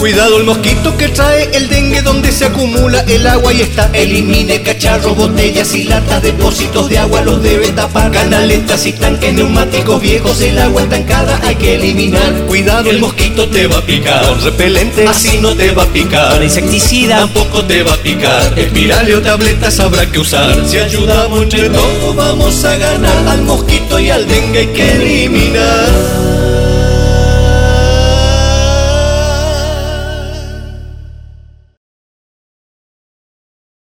Cuidado el mosquito que trae el dengue donde se acumula el agua y está. Elimine cacharros, botellas y latas, depósitos de agua los debe tapar. Canaletas y tanques neumáticos viejos, el agua estancada hay que eliminar. Cuidado el mosquito te va a picar. Con repelente Así no te va a picar. Con insecticida Tampoco te va a picar. Espiral o tabletas habrá que usar. Si ayudamos entre todos vamos a ganar. Al mosquito y al dengue hay que eliminar.